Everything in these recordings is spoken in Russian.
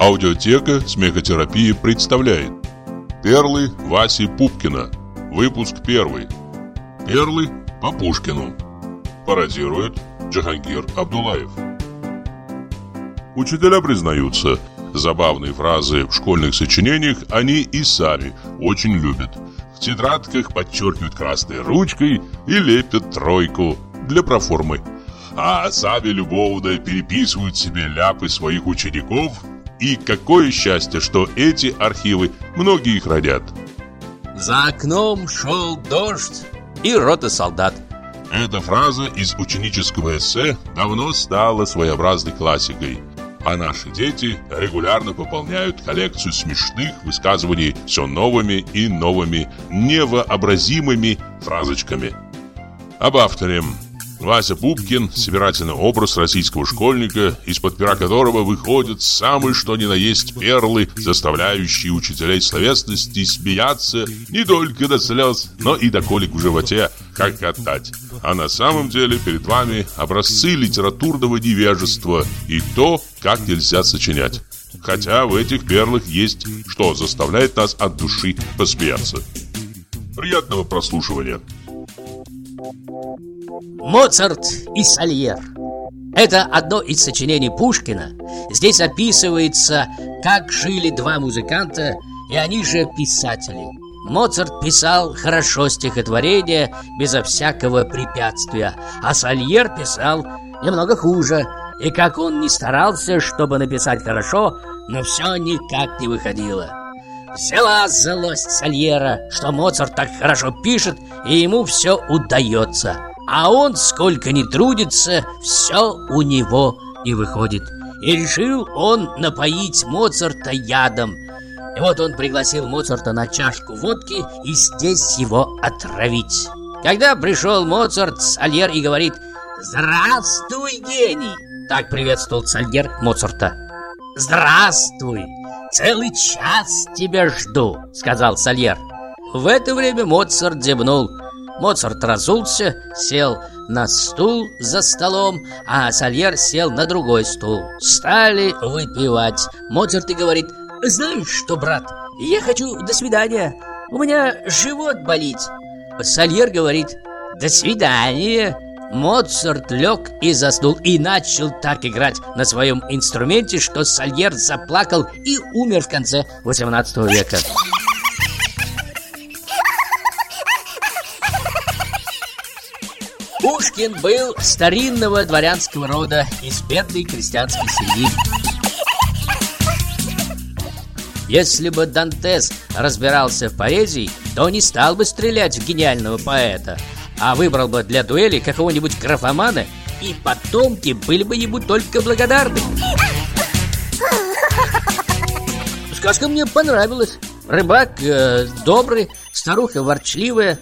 Аудиотека смехотерапии представляет Перлы Васи Пупкина Выпуск первый Перлы по Пушкину Пародирует Джахангир Абдулаев Учителя признаются, забавные фразы в школьных сочинениях они и сами очень любят. В тетрадках подчеркивают красной ручкой и лепят тройку для проформы. А сами любовно переписывают себе ляпы своих учеников. И какое счастье, что эти архивы многие хранят. За окном шел дождь и рота солдат. Эта фраза из ученического эссе давно стала своеобразной классикой а наши дети регулярно пополняют коллекцию смешных высказываний все новыми и новыми невообразимыми фразочками. Об авторе Вася Пупкин – собирательный образ российского школьника, из-под пера которого выходят самые что ни на есть перлы, заставляющие учителей словесности смеяться не только до слез, но и до колик в животе, как катать. А на самом деле перед вами образцы литературного невежества и то, как нельзя сочинять. Хотя в этих перлах есть, что заставляет нас от души посмеяться. Приятного прослушивания! Моцарт и Сальер. Это одно из сочинений Пушкина. Здесь описывается, как жили два музыканта И они же писатели. Моцарт писал хорошо стихотворение Безо всякого препятствия А Сальер писал немного хуже. И как он не старался, чтобы написать хорошо Но все никак не выходило Взяла злость Сальера, что Моцарт так хорошо пишет, и ему все удается. А он, сколько ни трудится, все у него не выходит. И решил он напоить Моцарта ядом. И вот он пригласил Моцарта на чашку водки и здесь его отравить. Когда пришел Моцарт, Сальер и говорит «Здравствуй, гений!» Так приветствовал Сальер Моцарта. «Здравствуй! Целый час тебя жду!» — сказал Сальер. В это время Моцарт зевнул. Моцарт разулся, сел на стул за столом, а Сальер сел на другой стул. Стали выпивать. Моцарт и говорит, «Знаешь что, брат, я хочу до свидания. У меня живот болит». Сальер говорит, «До свидания». Моцарт лег и заснул и начал так играть на своем инструменте, что Сальер заплакал и умер в конце 18 века. Пушкин был старинного дворянского рода из бедной крестьянской семьи. Если бы Дантес разбирался в поэзии, то не стал бы стрелять в гениального поэта – а выбрал бы для дуэли какого-нибудь графомана, и потомки были бы ему только благодарны. Сказка мне понравилась. Рыбак э, добрый, старуха ворчливая.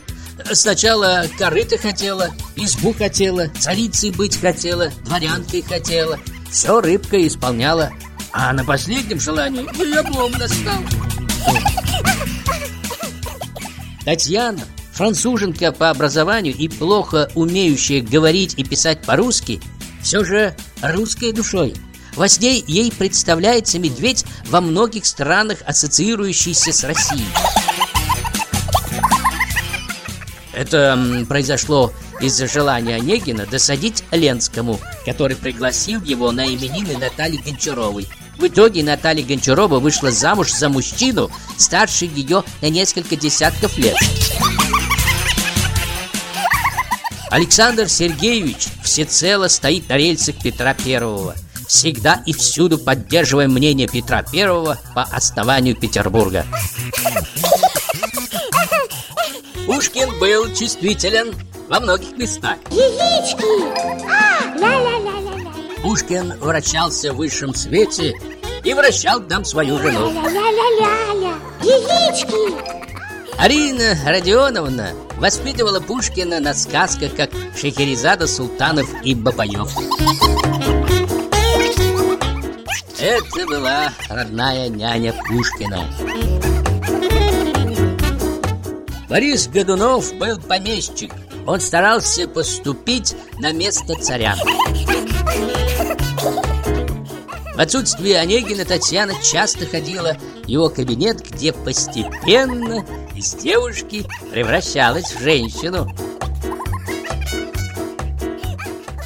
Сначала корыто хотела, избу хотела, царицей быть хотела, дворянкой хотела. Все рыбка исполняла. А на последнем желании и облом достал. Татьяна Француженка по образованию и плохо умеющая говорить и писать по-русски, все же русской душой. Во сне ей представляется медведь во многих странах, ассоциирующийся с Россией. Это произошло из-за желания Онегина досадить Ленскому, который пригласил его на именины Натальи Гончаровой. В итоге Наталья Гончарова вышла замуж за мужчину, старше ее на несколько десятков лет. Александр Сергеевич всецело стоит на рельсах Петра Первого, всегда и всюду поддерживая мнение Петра Первого по основанию Петербурга. Пушкин был чувствителен во многих местах. Яички! А, ля-ля-ля-ля-ля. Пушкин вращался в высшем свете и вращал там свою жену. Ля-ля-ля-ля-ля. Яички! Арина Родионовна воспитывала Пушкина на сказках, как Шехерезада, Султанов и Бабаев. Это была родная няня Пушкина. Борис Годунов был помещик. Он старался поступить на место царя. В отсутствие Онегина Татьяна часто ходила в его кабинет, где постепенно из девушки превращалась в женщину.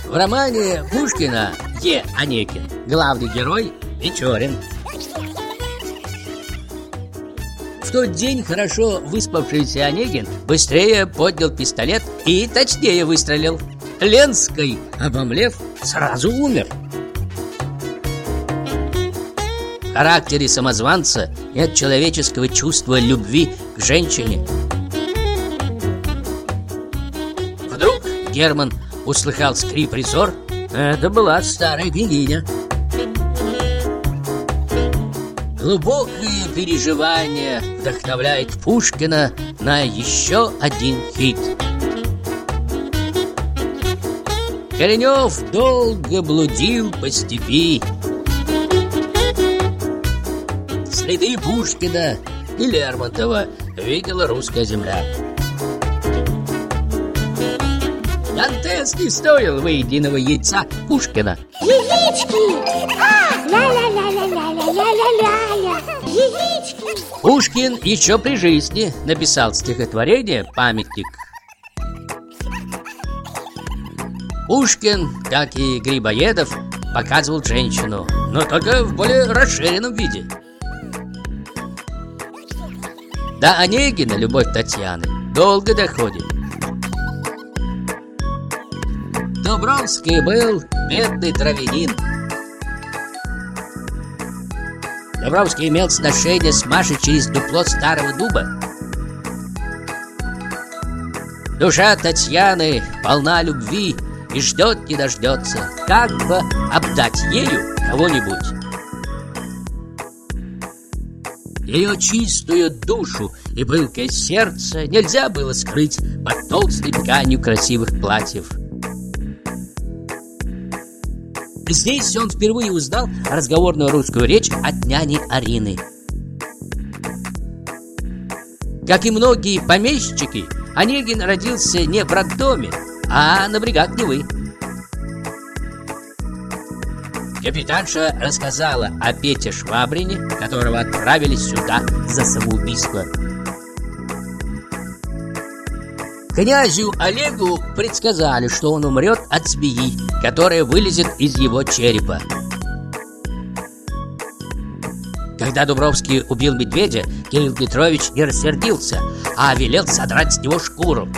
В романе Пушкина Е. Онегин главный герой Вечерин. В тот день хорошо выспавшийся Онегин быстрее поднял пистолет и точнее выстрелил. Ленской, обомлев, сразу умер. Характере самозванца нет человеческого чувства любви к женщине. Вдруг Герман услыхал скрип резор. Это была старая княгиня. Глубокие переживания вдохновляет Пушкина на еще один хит. Коренев долго блудил по степи Следы Пушкина и Лермонтова видела русская земля Дантес не стоил выединого яйца Пушкина Яички! А, ля-ля-ля-ля-ля-ля-ля-ля-ля Яички! Пушкин еще при жизни написал стихотворение «Памятник». Пушкин, как и Грибоедов, показывал женщину, но только в более расширенном виде. До Онегина любовь Татьяны долго доходит. Дубровский был бедный травянин. Дубровский имел сношение с Машей через дупло старого дуба. Душа Татьяны полна любви и ждет не дождется, как бы обдать ею кого-нибудь. Ее чистую душу и пылкое сердце нельзя было скрыть под толстой тканью красивых платьев. Здесь он впервые узнал разговорную русскую речь от няни Арины. Как и многие помещики, Онегин родился не в роддоме, а на бригад Невы. Капитанша рассказала о Пете Швабрине, которого отправили сюда за самоубийство. Князю Олегу предсказали, что он умрет от змеи, которая вылезет из его черепа. Когда Дубровский убил медведя, Кирилл Петрович не рассердился, а велел содрать с него шкуру.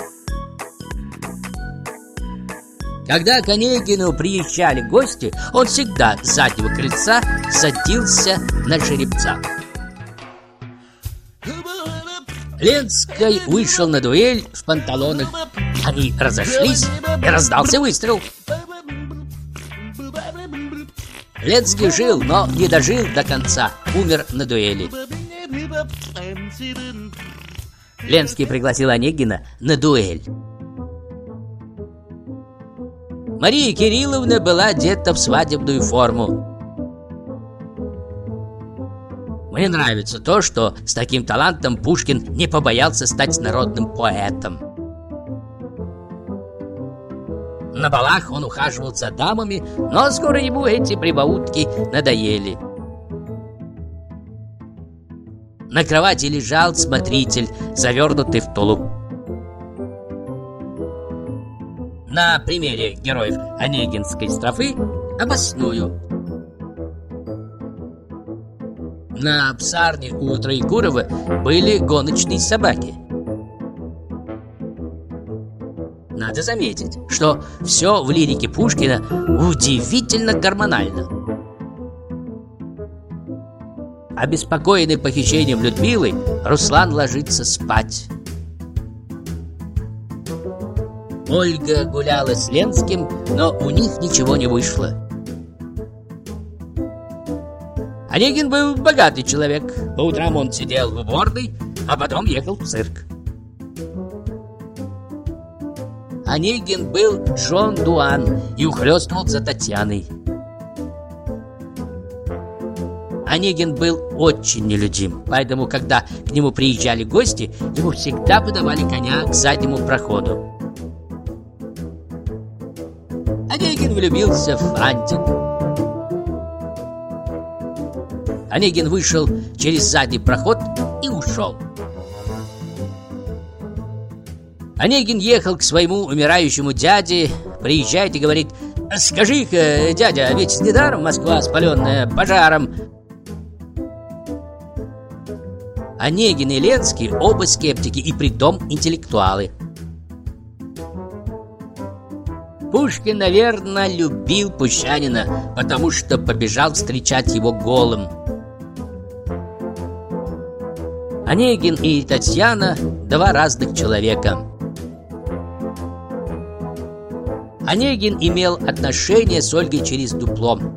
Когда к Онегину приезжали гости, он всегда с заднего крыльца садился на жеребца. Ленской вышел на дуэль в панталонах. Они разошлись, и раздался выстрел. Ленский жил, но не дожил до конца, умер на дуэли. Ленский пригласил Онегина на дуэль. Мария Кирилловна была одета в свадебную форму. Мне нравится то, что с таким талантом Пушкин не побоялся стать народным поэтом. На балах он ухаживал за дамами, но скоро ему эти прибаутки надоели. На кровати лежал смотритель, завернутый в тулуп. На примере героев Онегинской строфы обосную. На псарне у Троекурова были гоночные собаки. Надо заметить, что все в лирике Пушкина удивительно гормонально. Обеспокоенный похищением Людмилы, Руслан ложится спать. Ольга гуляла с Ленским, но у них ничего не вышло. Онегин был богатый человек. По утрам он сидел в уборной, а потом ехал в цирк. Онегин был Джон Дуан и ухлёстывал за Татьяной. Онегин был очень нелюдим, поэтому, когда к нему приезжали гости, ему всегда подавали коня к заднему проходу. Онегин влюбился в Франтик. Онегин вышел через задний проход и ушел. Онегин ехал к своему умирающему дяде, приезжает и говорит «Скажи-ка, дядя, ведь недаром Москва спаленная пожаром». Онегин и Ленский оба скептики и притом интеллектуалы. Пушкин, наверное, любил Пущанина, потому что побежал встречать его голым. Онегин и Татьяна – два разных человека. Онегин имел отношение с Ольгой через дуплом.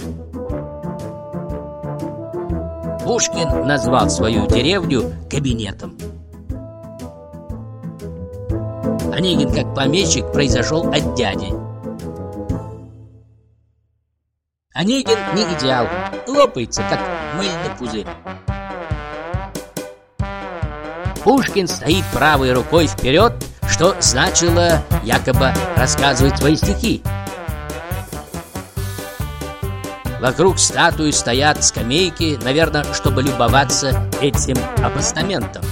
Пушкин назвал свою деревню кабинетом. Онегин, как помещик, произошел от дяди – Онегин не идеал, лопается, как мыльный пузырь. Пушкин стоит правой рукой вперед, что значило якобы рассказывать свои стихи. Вокруг статуи стоят скамейки, наверное, чтобы любоваться этим апостаментом.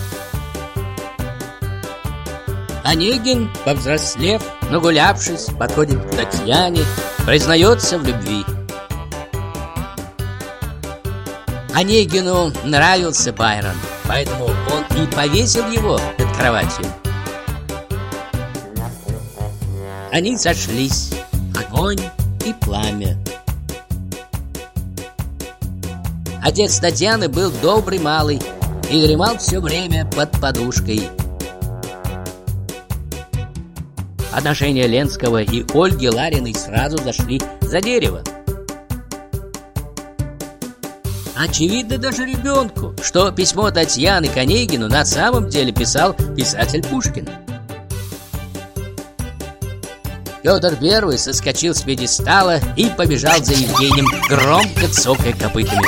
Онегин, повзрослев, нагулявшись, подходит к Татьяне, признается в любви – Онегину нравился Байрон, поэтому он и повесил его над кроватью. Они сошлись, огонь и пламя. Отец Татьяны был добрый малый и дремал все время под подушкой. Отношения Ленского и Ольги Лариной сразу зашли за дерево. Очевидно даже ребенку, что письмо Татьяны к Онегину на самом деле писал писатель Пушкин. Петр Первый соскочил с пьедестала и побежал за Евгением, громко цокая копытами.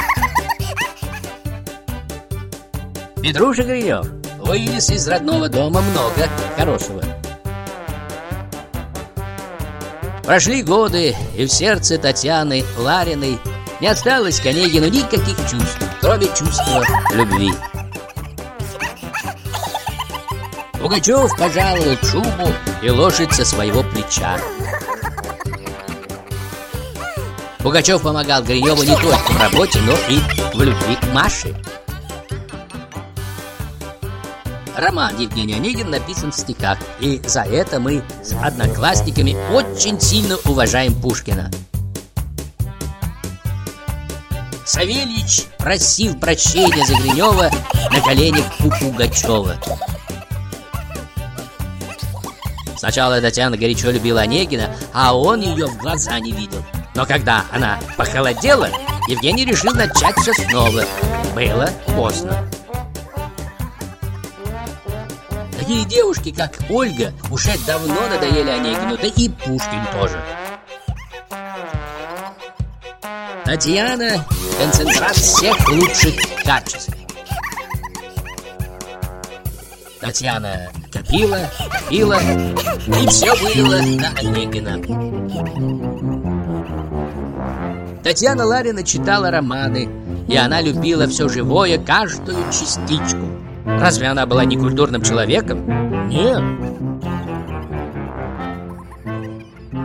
Петруша Гринев вынес из родного дома много хорошего. Прошли годы, и в сердце Татьяны Лариной не осталось к Онегину никаких чувств, кроме чувства любви. Пугачев пожаловал шубу и лошадь со своего плеча. Пугачев помогал Гриневу не только в работе, но и в любви к Маше. Роман Евгений Онегин написан в стихах, и за это мы с одноклассниками очень сильно уважаем Пушкина. Савельич просил прощения за Гринева на коленях у Пугачева. Сначала Татьяна горячо любила Онегина, а он ее в глаза не видел. Но когда она похолодела, Евгений решил начать все снова. Было поздно. Такие девушки, как Ольга, уже давно надоели Онегину, да и Пушкин тоже. Татьяна – концентрат всех лучших качеств. Татьяна копила, копила, и все было на Онегина. Татьяна Ларина читала романы, и она любила все живое, каждую частичку. Разве она была некультурным человеком? Нет.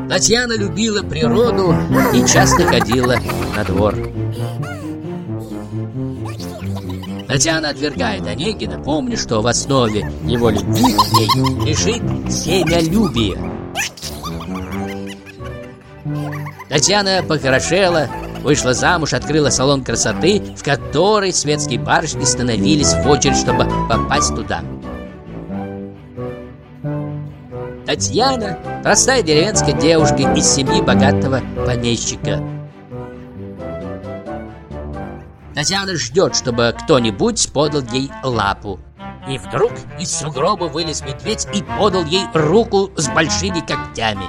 Татьяна любила природу и часто ходила на двор. Татьяна отвергает Онегина, помня, что в основе его любви к ней лежит семялюбие. Татьяна похорошела, вышла замуж, открыла салон красоты, в который светские барышни становились в очередь, чтобы попасть туда. Татьяна – простая деревенская девушка из семьи богатого помещика. Татьяна ждет, чтобы кто-нибудь подал ей лапу. И вдруг из сугроба вылез медведь и подал ей руку с большими когтями.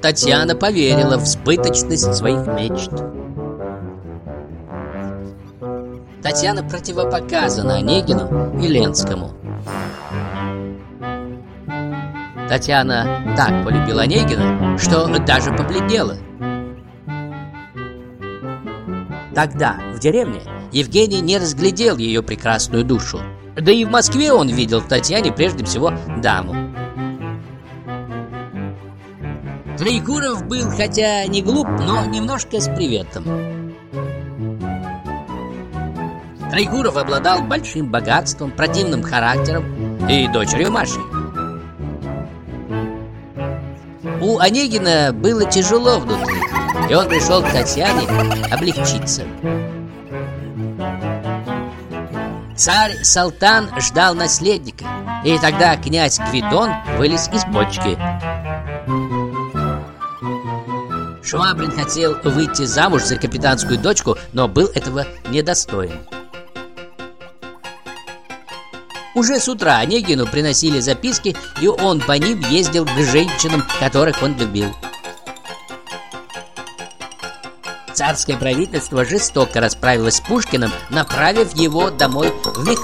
Татьяна поверила в сбыточность своих мечт. Татьяна противопоказана Онегину и Ленскому. Татьяна так полюбила Онегина, что даже побледнела. Тогда, в деревне, Евгений не разглядел ее прекрасную душу. Да и в Москве он видел в Татьяне прежде всего даму. Троекуров был, хотя не глуп, но немножко с приветом. Троекуров обладал большим богатством, противным характером и дочерью Машей. У Онегина было тяжело внутри, и он пришел к Татьяне облегчиться. Царь Салтан ждал наследника, и тогда князь Гвидон вылез из бочки. Швабрин хотел выйти замуж за капитанскую дочку, но был этого недостоин. Уже с утра Онегину приносили записки, и он по ним ездил к женщинам, которых он любил. Царское правительство жестоко расправилось с Пушкиным, направив его домой в Мих...